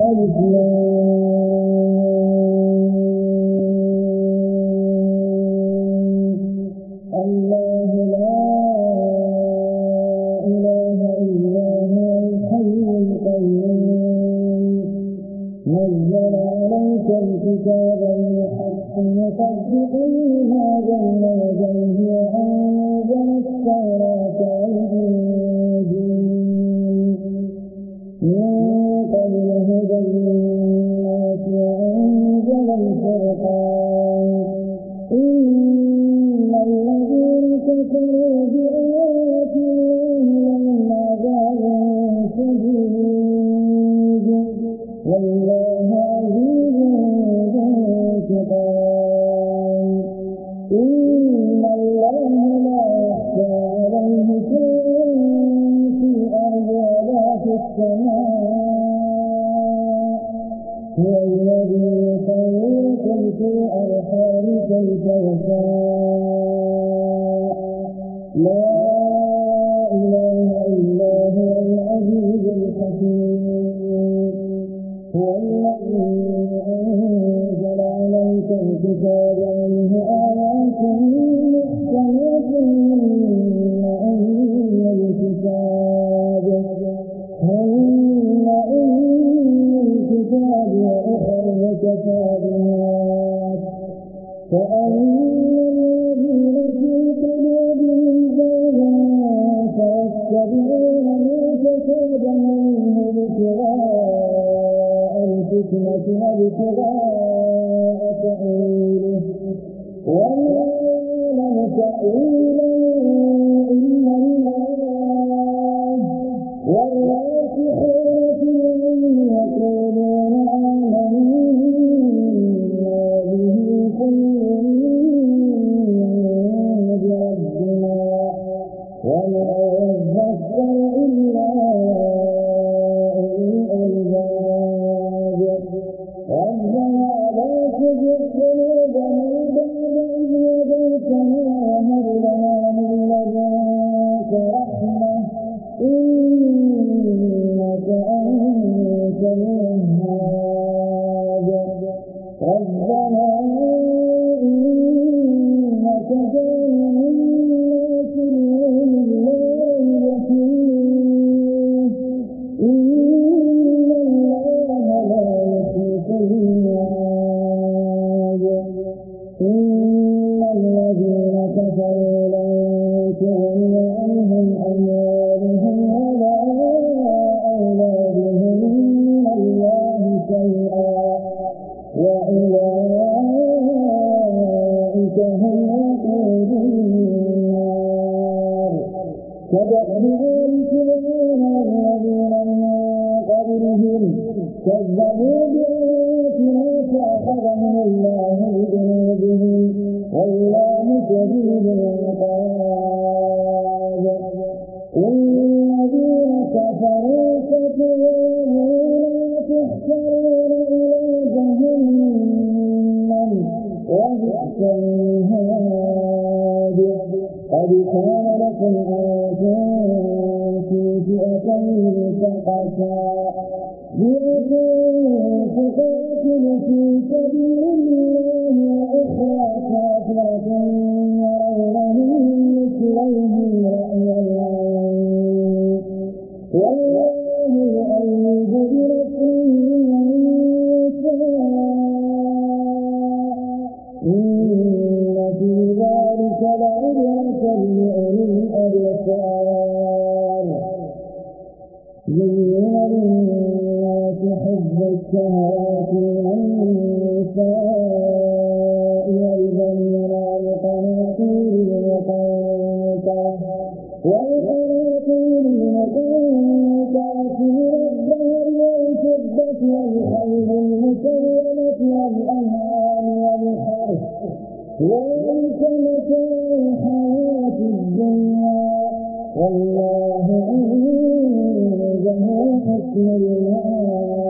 الله لا إله إلا هو الحي القيوم. نزل عليك الكتاب الحق مصدقا Rabbana ve kudretlerine وليس متاع الحياة الدنيا والله عنده حسن المآب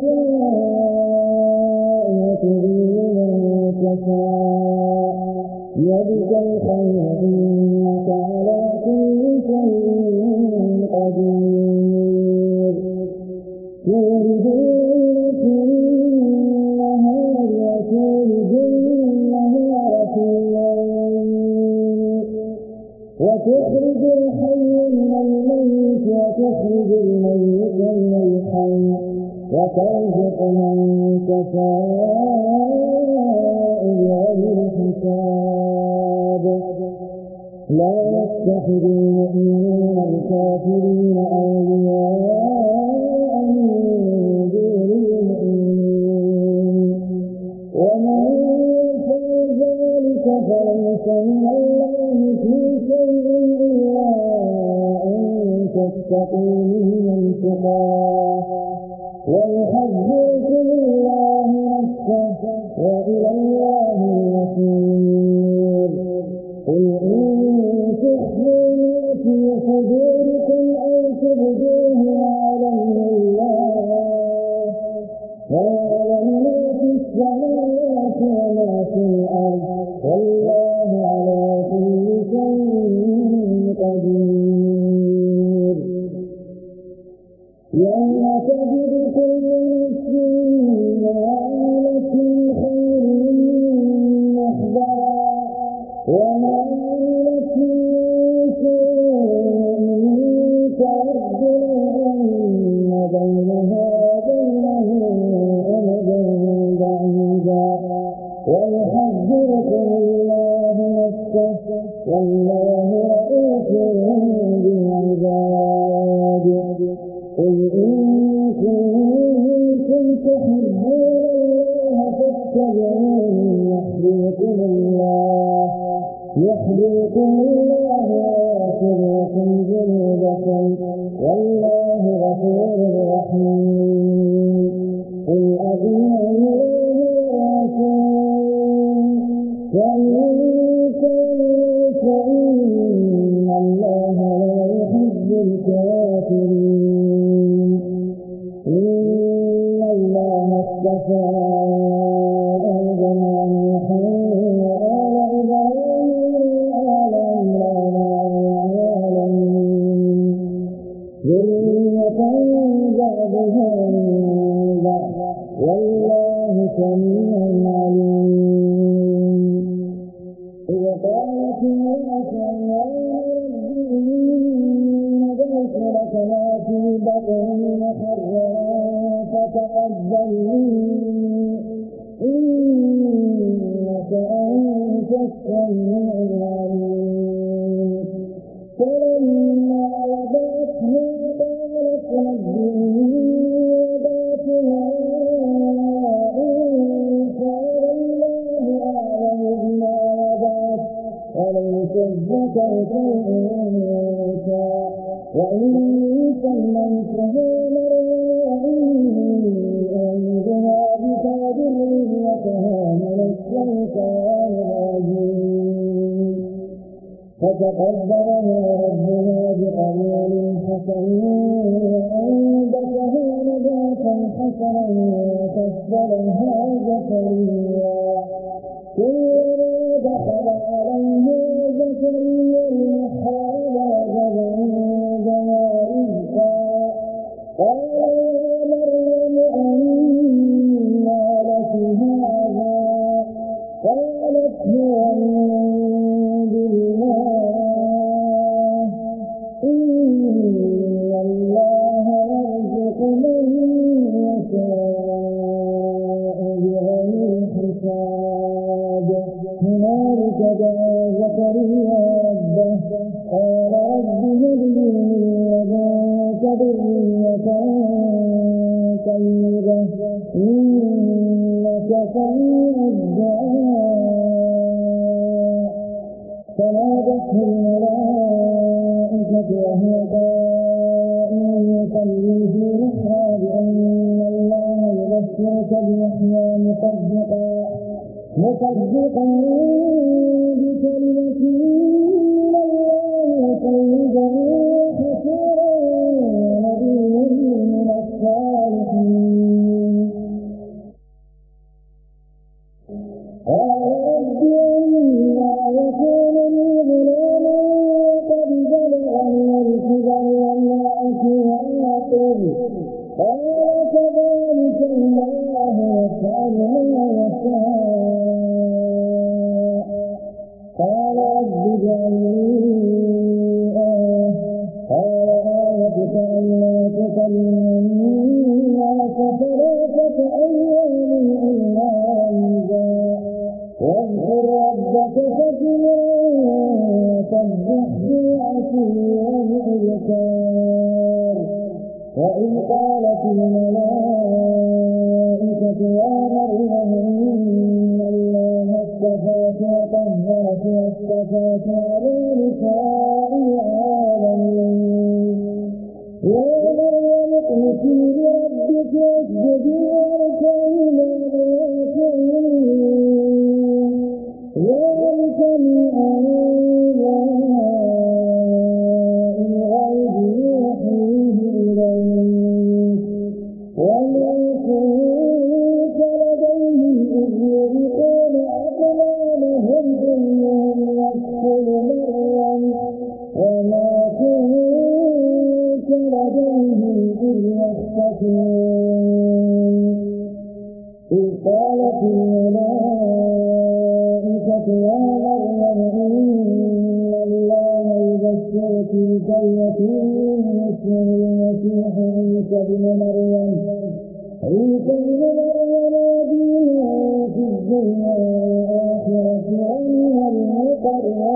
تشاء وتذل من تشاء يدك الخير وترزق من تشاء بغير لا يتخذ المؤمنون الكافرين أولياء فليس من الله في شيء إلا أن تتقوا ويحذر الله يغفركم ذنوبكم والله غفور رحيم قل أذن الله ورسول فعذبه ربنا بقليل حسن وأنبته نباتا حسنا فاستلها زكريا من الملائكة وهو قائم يصلي في رحها بأن الله يبشرك بيحيى مصدقا مصدقا بكلمة بالله أبصار وإذ قالت الملائكة يا مريم إن الله اصطفاك وطهرك واصطفاك على نساء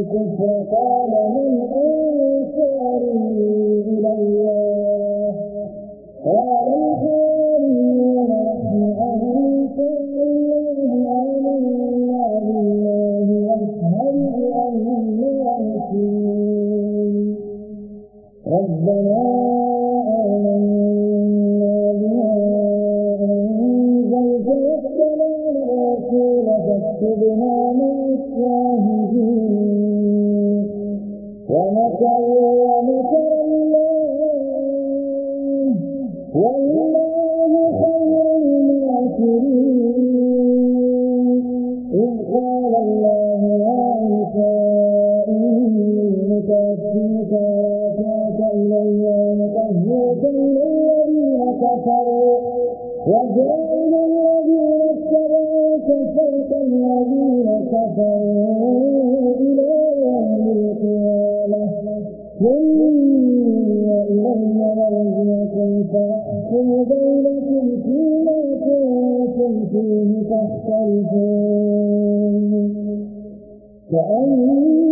منهم الكفر قال من أنصاري كأن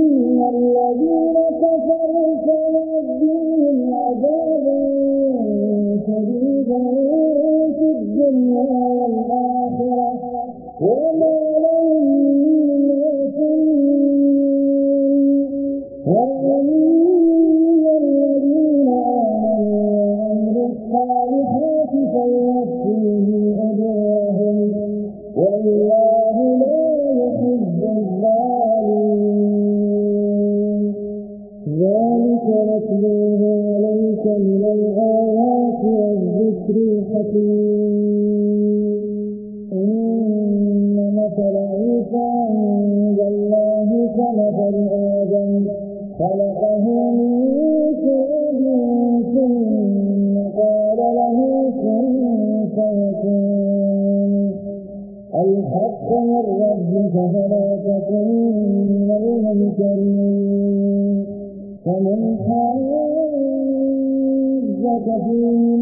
الجحيم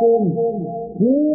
kim. Như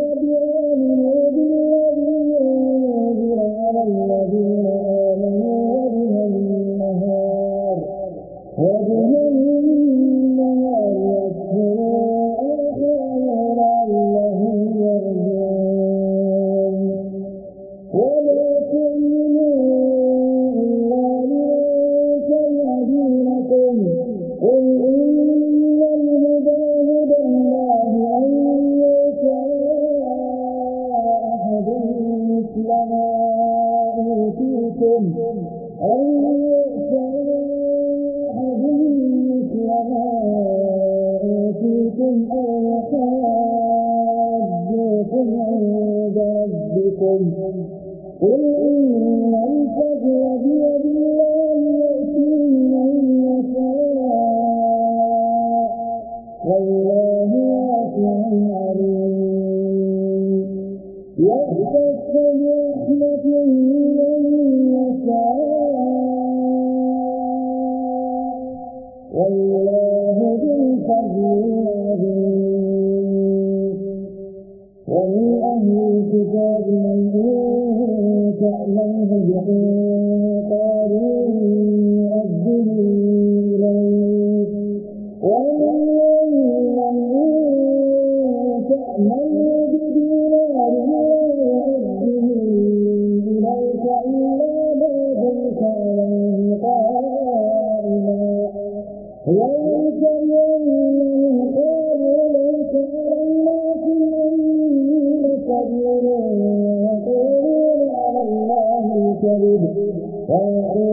أنتم أو حاجوكم عند ربكم قل إن Ờ, Thank you.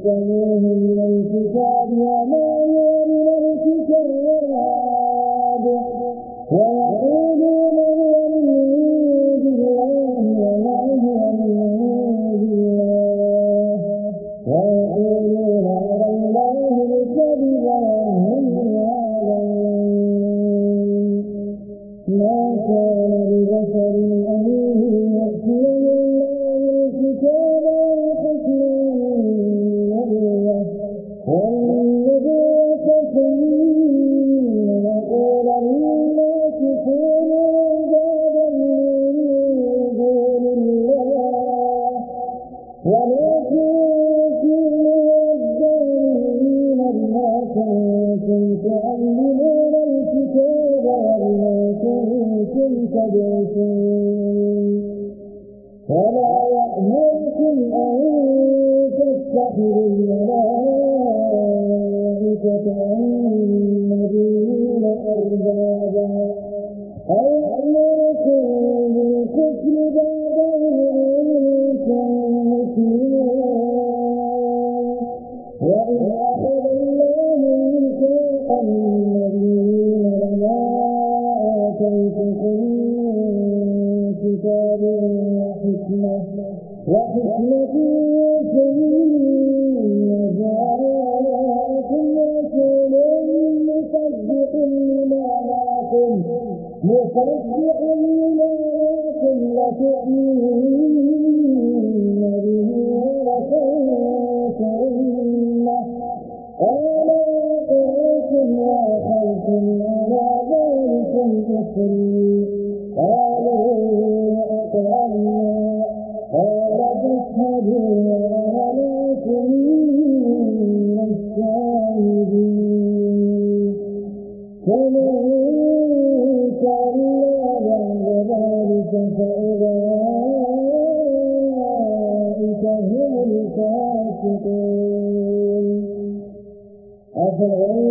لتحسبوه من الكتاب وما head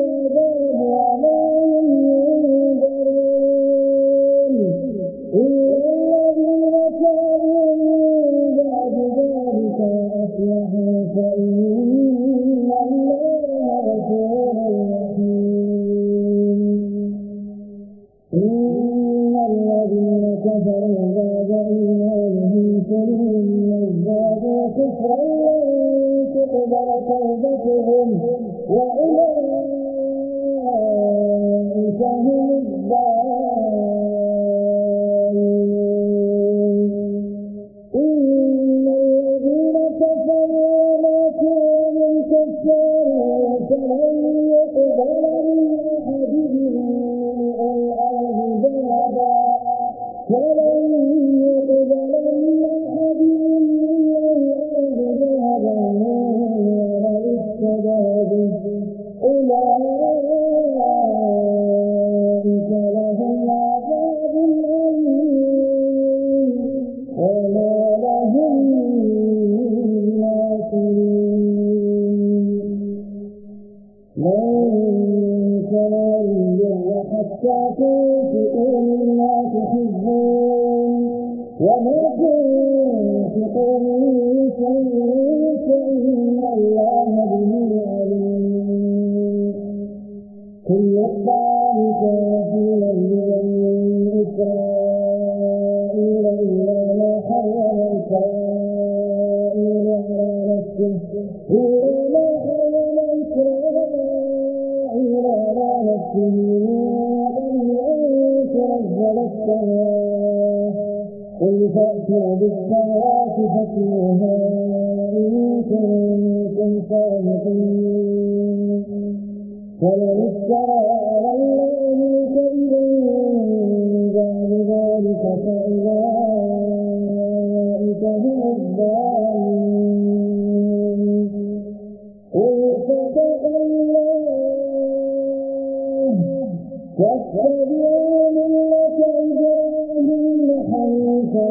واتبعوا ملة إبراهيم حنيفا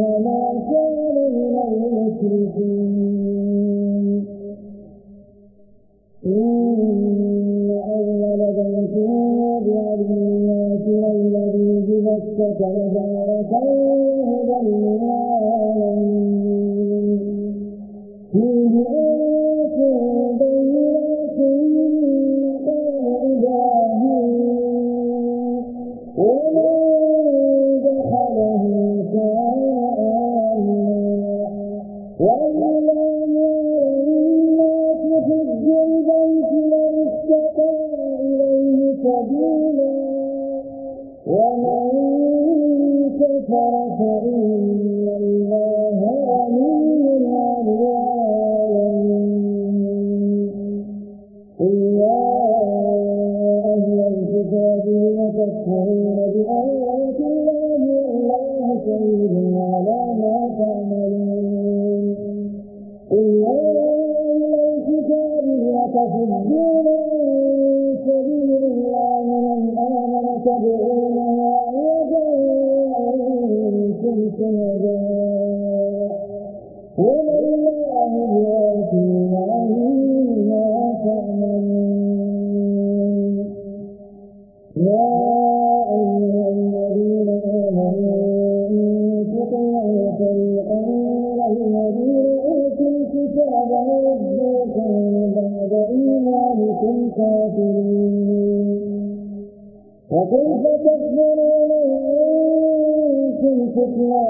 وما كان من المشركين شهداء ولله الوافي عما تعملون يا أيها الذين آمنوا إن تطيعوا فريقا من الذين أوتوا الكتاب يردوكم بعد إيمانكم كافرين وكيف تكبرون وأنتم تتلى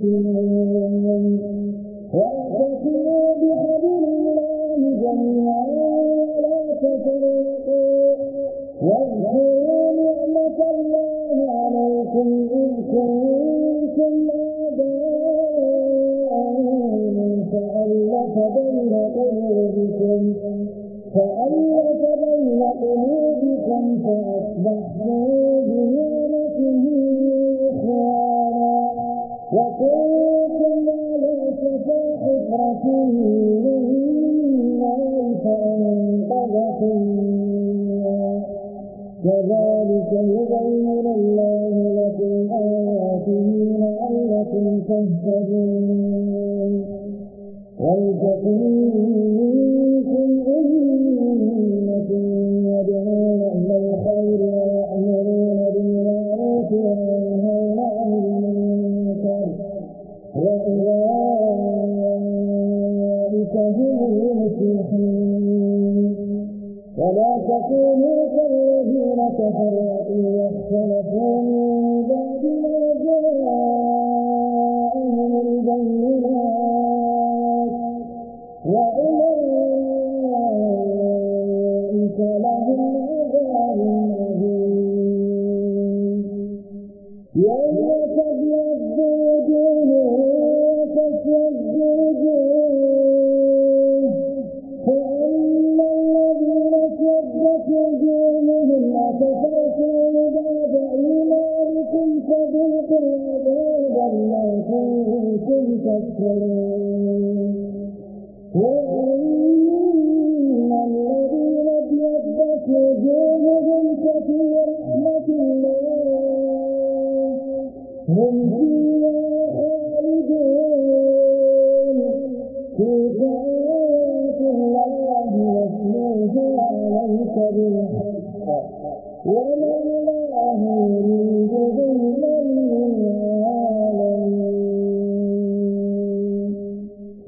cinema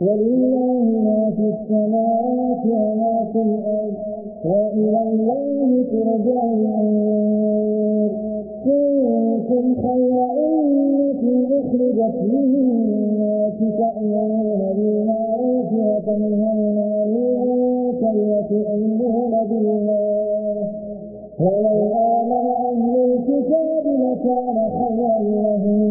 ولله ما في السماوات وما في الأرض وإلى الله ترجع الأمور. كنتم خير أمة أخرجت للناس تأمرون بالمعروف وتنهون عن المنكر وتؤمنون بالله. ولو آمن أهل الكتاب لكان خيرا لهم.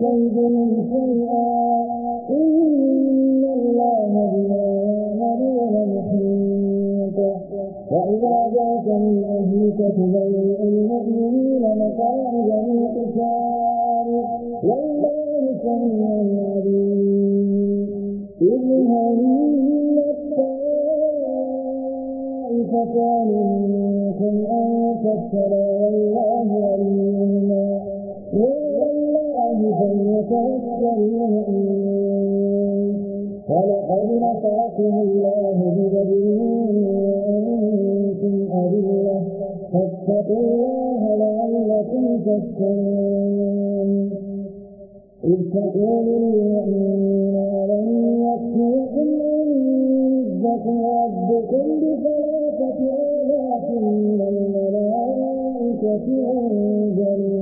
كيدهم شيئا إن الله بما يعملون محيط وإذا جاءك من أهلك تبوئ المؤمنين مقاعد للقتال والله سميع عليم إذ هم الطائفتان منكم أن تفشلا والله وليهما فليتوكل المؤمنون ولقد نصركم الله ببدر وأنتم أذلة فاتقوا الله لعلكم تشكرون إذ تقول للمؤمنين ألم يكفيكم أن يمدكم ربكم بثلاثة آلاف من الملائكة منزلين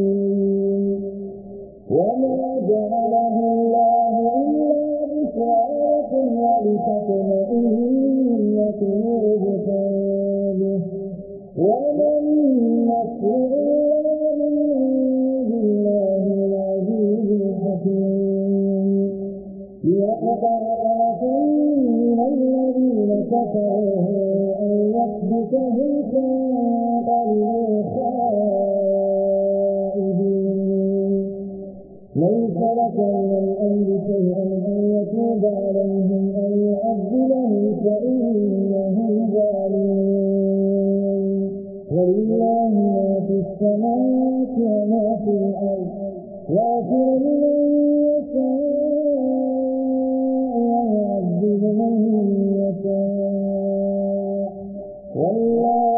كفروا أو يثبتهم فانقلبوا خائبين ليس لك من الأمر شيئا أن يتوب عليهم أو يعذبهم فإنهم ظالمون ولله ما في السماوات وما في الأرض يغفر والله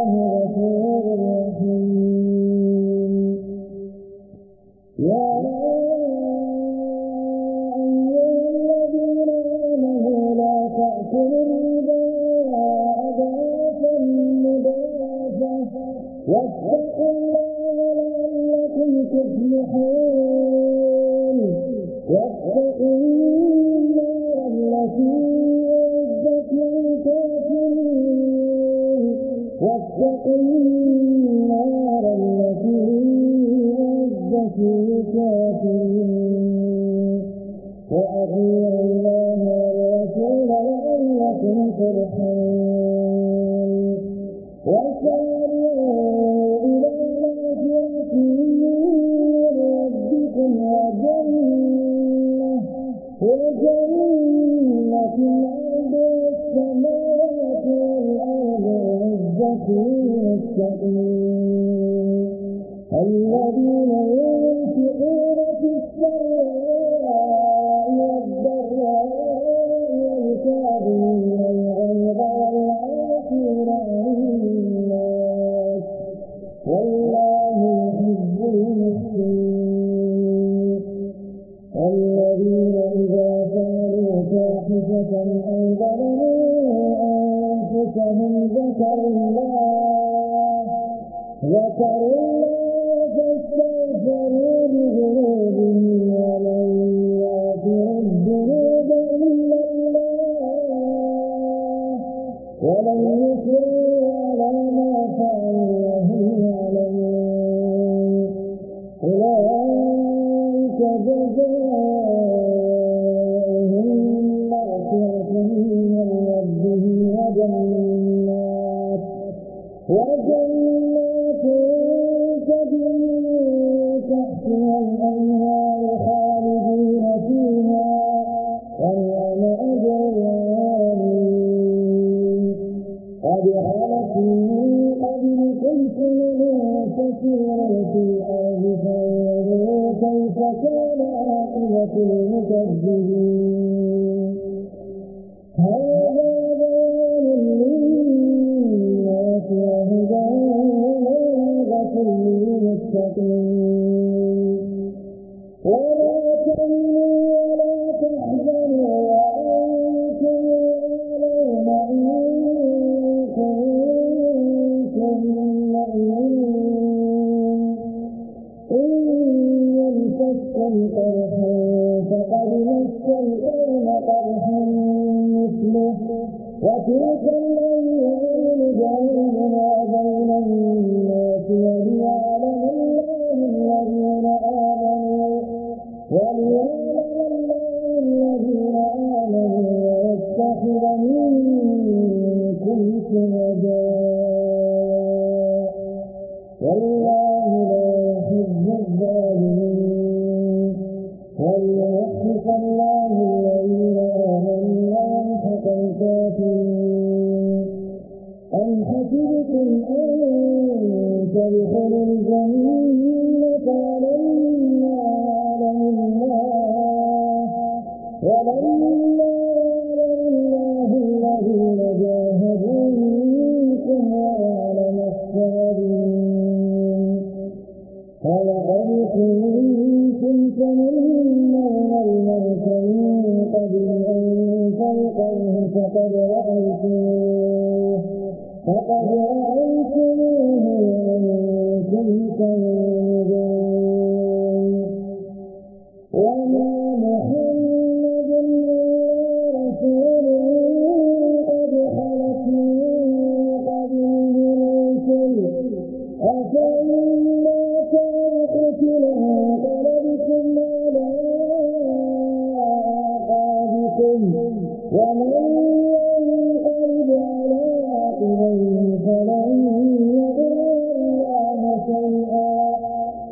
الجمعة فانظروا كيف كان عاقبة المكذبين هذا der, فقد رأيتموه فقد رأيتموه ومنكم كم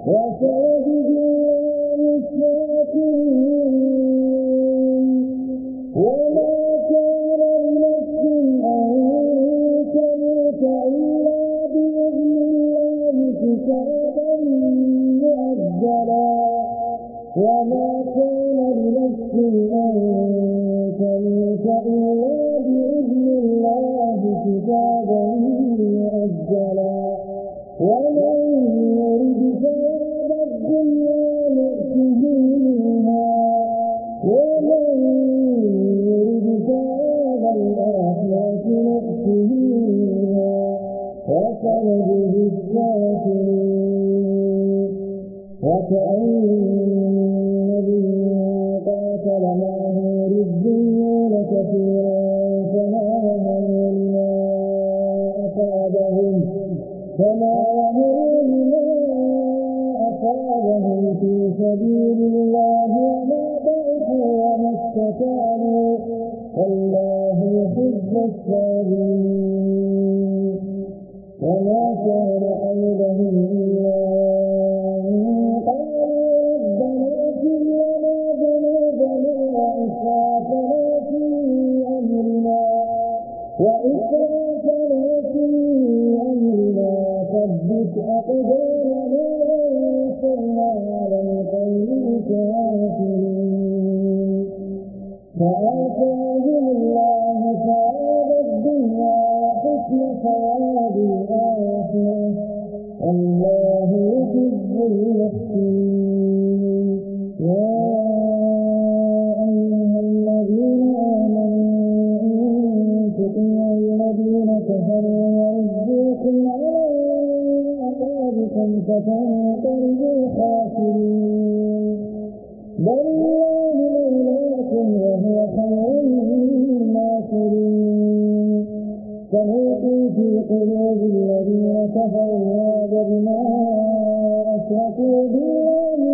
وفاته ومساكين سبيل الله ما ضعفوا وما استكانوا والله يحب الصابرين. الذين كفروا الرعب بما أشركوا بالله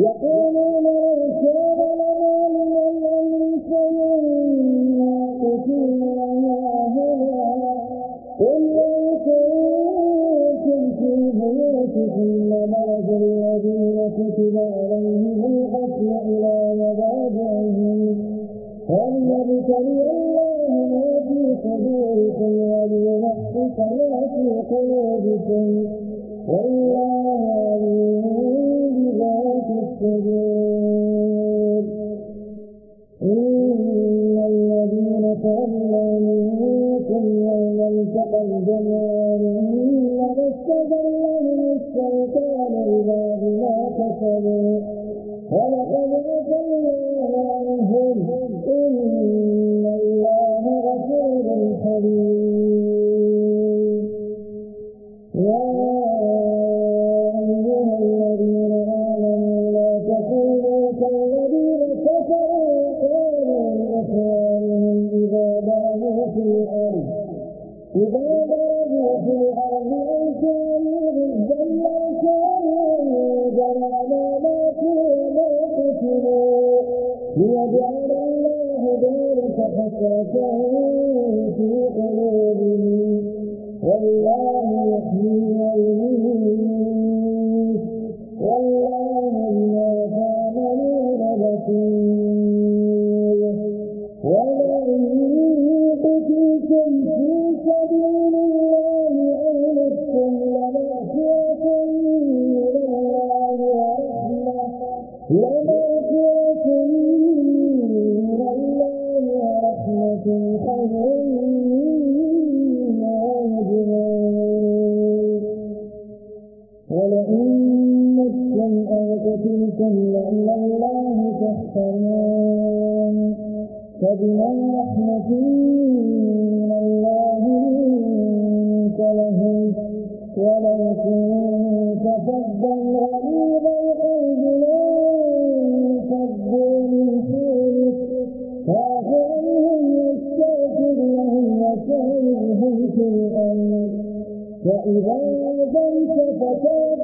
يقولون فإذا عظمت فتاب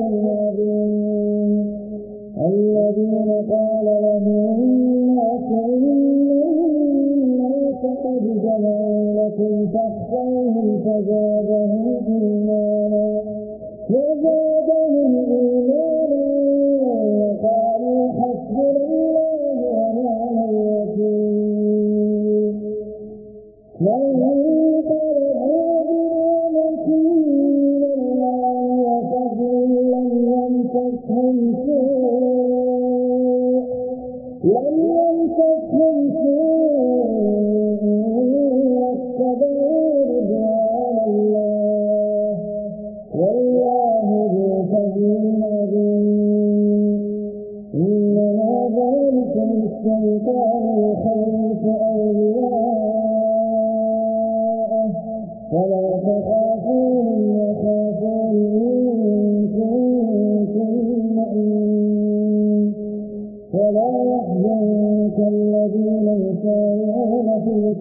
الناظرين الذين قال لهم الناس إن الموت قد جمعوا لكم فاخشوهم فزادوا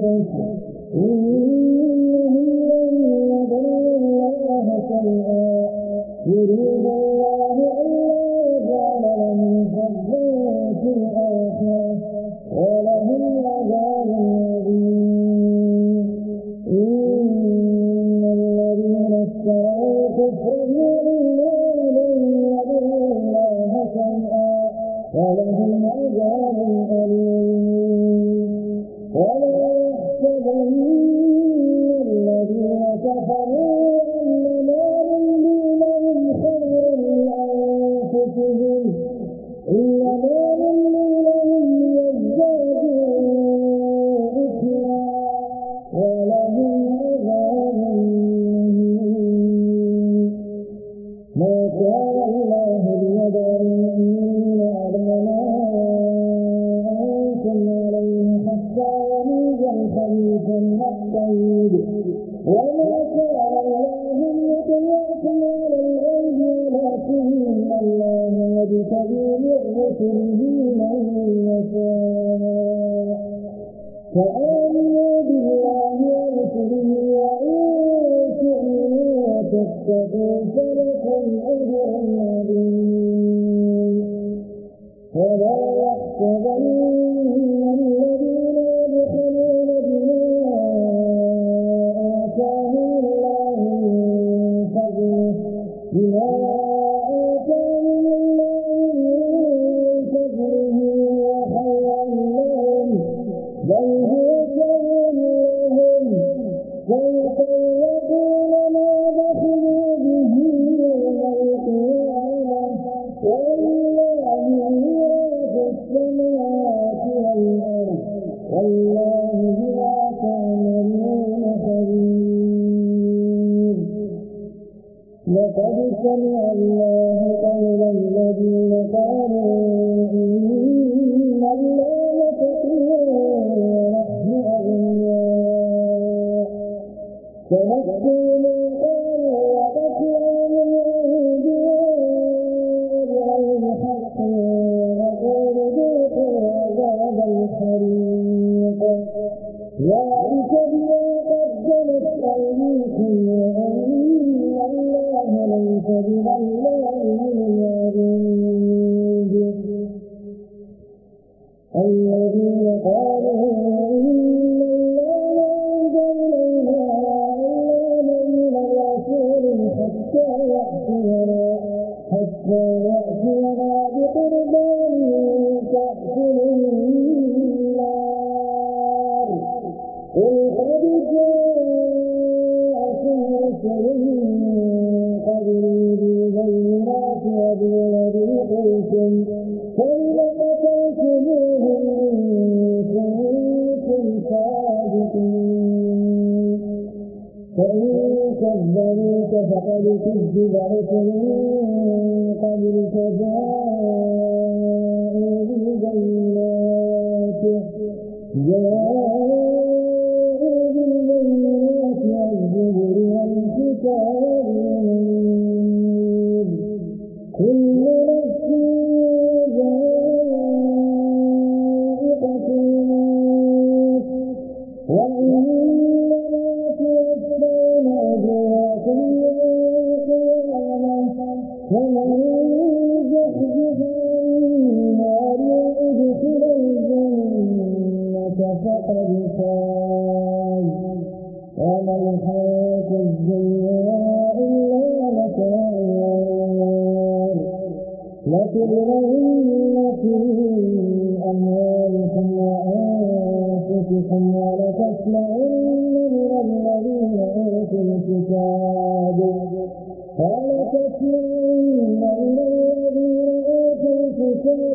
thankful. السيد ولا وإن كذبوك فقد كذب رسل من بالبينات.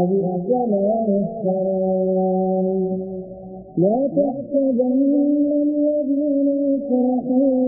وبئس المشترون لا تحسبن الذين يفرحون